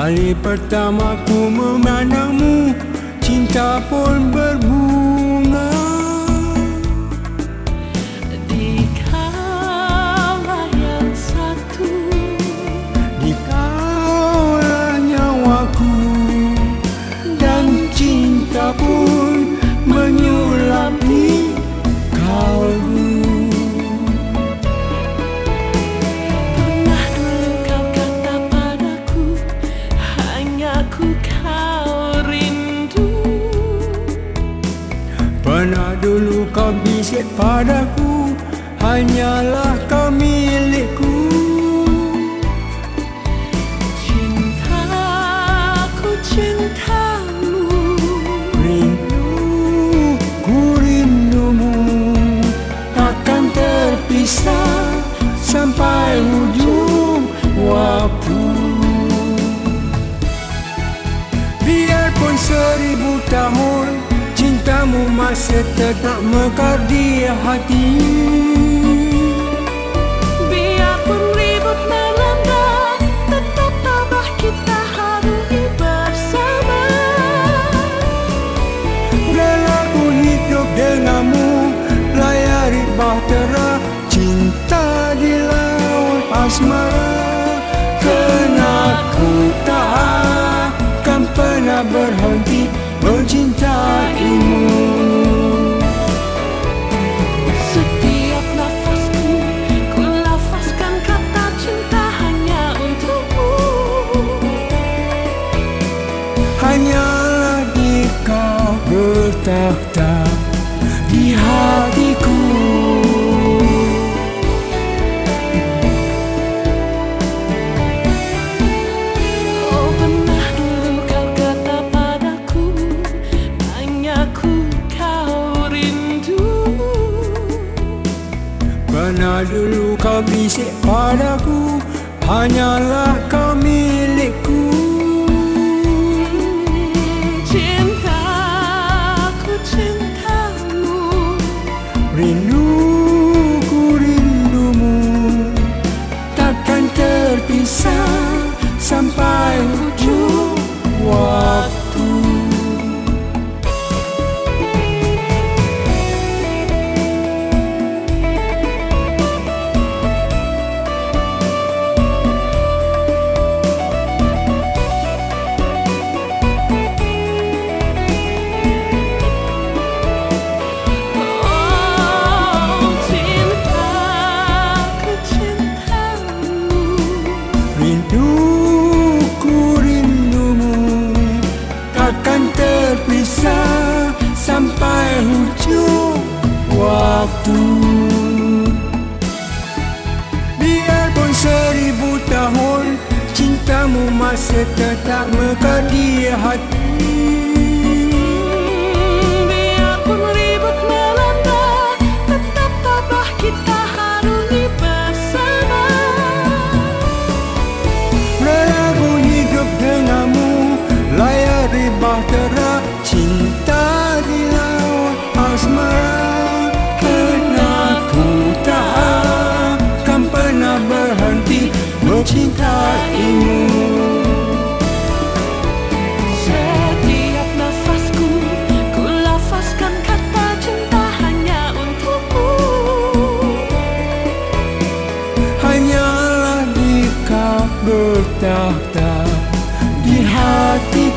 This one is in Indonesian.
Kali pertama ku memandangmu Cinta pun berbunga kau rindu. Pernah dulu kau bisik padaku Hanyalah kau tahun Cintamu masih tetap mekar di hati. Biarpun ribut melanda Tetap tabah kita harui bersama. Rela ku hidup denganmu Layari bahtera Cinta di laut asmara dulu kau bisik padaku Hanyalah kau milikku. Cintaku cintamu. Rinduku Rinduku rindumu Takkan terpisah Sampai ujung waktu. Biarpun seribu tahun Cintamu masih tetap mekar di hati. Biarpun ribut melanda Tetap tabah kita Bertakhta Di hati